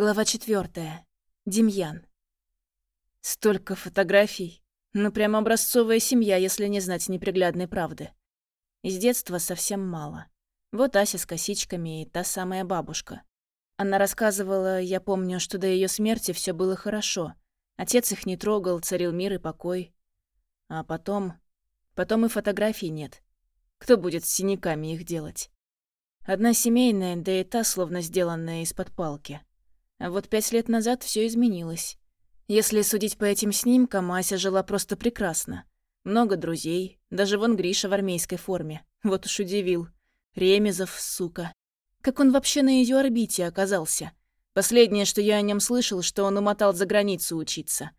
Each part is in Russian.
Глава четвертая. Демьян. Столько фотографий. Ну, прям образцовая семья, если не знать неприглядной правды. Из детства совсем мало. Вот Ася с косичками и та самая бабушка. Она рассказывала, я помню, что до ее смерти все было хорошо. Отец их не трогал, царил мир и покой. А потом... Потом и фотографий нет. Кто будет с синяками их делать? Одна семейная, да и та словно сделанная из-под палки. А вот пять лет назад все изменилось. Если судить по этим снимкам, Ася жила просто прекрасно. Много друзей, даже вон Гриша в армейской форме. Вот уж удивил. Ремезов, сука. Как он вообще на ее орбите оказался? Последнее, что я о нем слышал, что он умотал за границу учиться.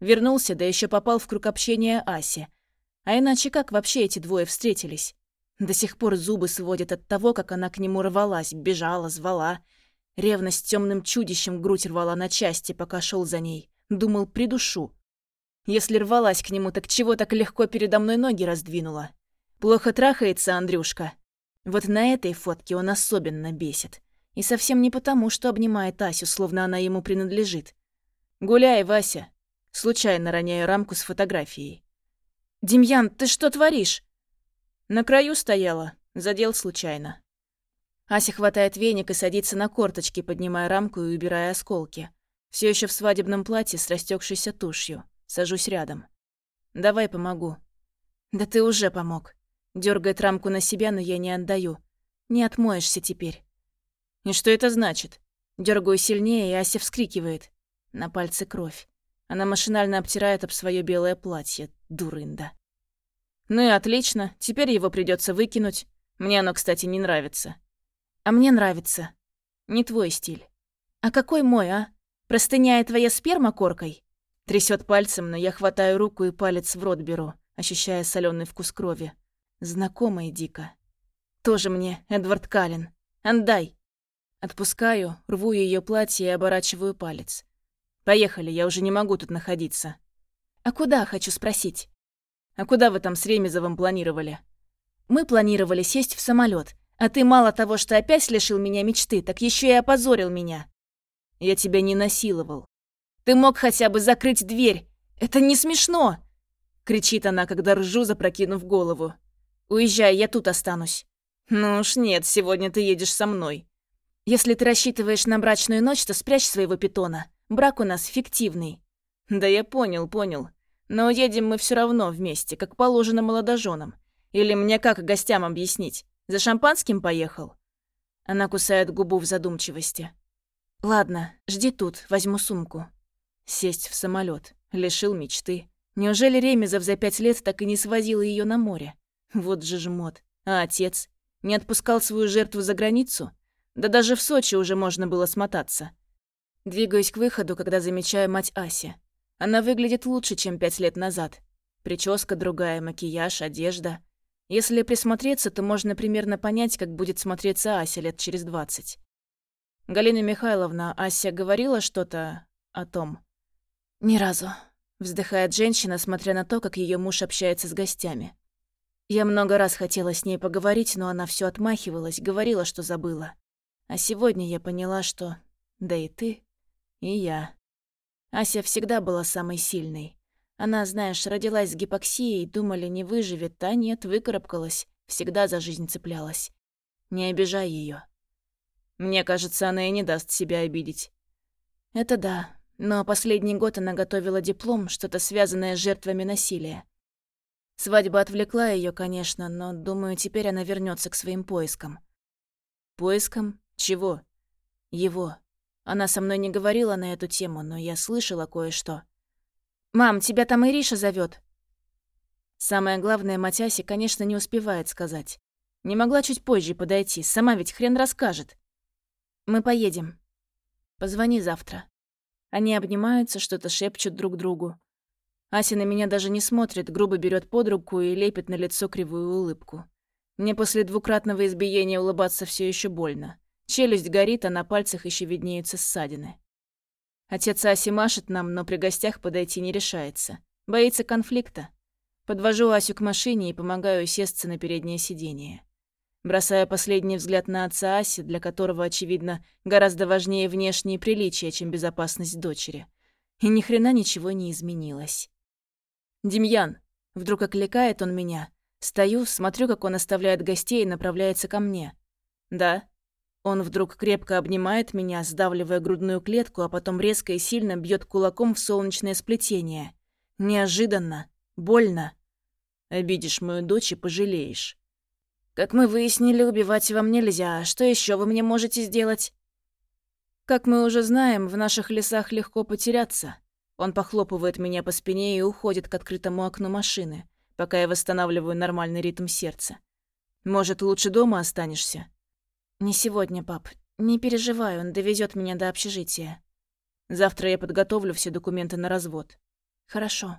Вернулся, да еще попал в круг общения Аси. А иначе как вообще эти двое встретились? До сих пор зубы сводят от того, как она к нему рвалась, бежала, звала. Ревность темным чудищем грудь рвала на части, пока шел за ней. Думал, придушу. Если рвалась к нему, так чего так легко передо мной ноги раздвинула? Плохо трахается Андрюшка. Вот на этой фотке он особенно бесит. И совсем не потому, что обнимает Асю, словно она ему принадлежит. «Гуляй, Вася!» Случайно роняю рамку с фотографией. «Демьян, ты что творишь?» На краю стояла, задел случайно. Ася хватает веник и садится на корточки, поднимая рамку и убирая осколки. Все еще в свадебном платье с растекшейся тушью. Сажусь рядом. «Давай помогу». «Да ты уже помог». Дергает рамку на себя, но я не отдаю. «Не отмоешься теперь». «И что это значит?» Дергаю сильнее, и Ася вскрикивает. На пальце кровь. Она машинально обтирает об свое белое платье. Дурында. «Ну и отлично. Теперь его придется выкинуть. Мне оно, кстати, не нравится. А мне нравится. Не твой стиль. А какой мой, а? Простыня и твоя сперма коркой? Трясет пальцем, но я хватаю руку и палец в рот беру, ощущая соленый вкус крови. Знакомый дико. Тоже мне, Эдвард Каллен. Отдай. Отпускаю, рву ее платье и оборачиваю палец. Поехали, я уже не могу тут находиться. А куда, хочу спросить? А куда вы там с Ремезовым планировали? Мы планировали сесть в самолет, а ты мало того, что опять лишил меня мечты, так еще и опозорил меня. Я тебя не насиловал. Ты мог хотя бы закрыть дверь. Это не смешно!» Кричит она, когда ржу, запрокинув голову. «Уезжай, я тут останусь». «Ну уж нет, сегодня ты едешь со мной». «Если ты рассчитываешь на брачную ночь, то спрячь своего питона. Брак у нас фиктивный». «Да я понял, понял. Но едем мы все равно вместе, как положено молодоженам. Или мне как гостям объяснить? За шампанским поехал?» Она кусает губу в задумчивости. «Ладно, жди тут, возьму сумку». Сесть в самолет, Лишил мечты. Неужели Ремезов за пять лет так и не свозил ее на море? Вот же жмот. А отец? Не отпускал свою жертву за границу? Да даже в Сочи уже можно было смотаться. Двигаюсь к выходу, когда замечаю мать Аси. Она выглядит лучше, чем пять лет назад. Прическа другая, макияж, одежда. Если присмотреться, то можно примерно понять, как будет смотреться Ася лет через двадцать. Галина Михайловна, Ася говорила что-то о том? Ни разу. Вздыхает женщина, смотря на то, как ее муж общается с гостями. Я много раз хотела с ней поговорить, но она все отмахивалась, говорила, что забыла. А сегодня я поняла, что... Да и ты, и я. Ася всегда была самой сильной. Она, знаешь, родилась с гипоксией, думали, не выживет, а нет, выкарабкалась, всегда за жизнь цеплялась. Не обижай ее. Мне кажется, она и не даст себя обидеть. Это да, но последний год она готовила диплом, что-то связанное с жертвами насилия. Свадьба отвлекла ее, конечно, но, думаю, теперь она вернется к своим поискам. Поискам? Чего? Его. Она со мной не говорила на эту тему, но я слышала кое-что. «Мам, тебя там Ириша зовет. Самое главное, Матяси, конечно, не успевает сказать. Не могла чуть позже подойти, сама ведь хрен расскажет. Мы поедем. Позвони завтра. Они обнимаются, что-то шепчут друг другу. Ася на меня даже не смотрит, грубо берет под руку и лепит на лицо кривую улыбку. Мне после двукратного избиения улыбаться все еще больно. Челюсть горит, а на пальцах еще виднеются ссадины. Отец Аси машет нам, но при гостях подойти не решается. Боится конфликта. Подвожу Асю к машине и помогаю сесться на переднее сиденье. бросая последний взгляд на отца Аси, для которого, очевидно, гораздо важнее внешние приличия, чем безопасность дочери. И ни хрена ничего не изменилось. «Демьян!» — вдруг окликает он меня. Стою, смотрю, как он оставляет гостей и направляется ко мне. «Да?» Он вдруг крепко обнимает меня, сдавливая грудную клетку, а потом резко и сильно бьет кулаком в солнечное сплетение. Неожиданно. Больно. Обидишь мою дочь и пожалеешь. Как мы выяснили, убивать вам нельзя. Что еще вы мне можете сделать? Как мы уже знаем, в наших лесах легко потеряться. Он похлопывает меня по спине и уходит к открытому окну машины, пока я восстанавливаю нормальный ритм сердца. Может, лучше дома останешься? Не сегодня, пап. Не переживай, он довезет меня до общежития. Завтра я подготовлю все документы на развод. Хорошо.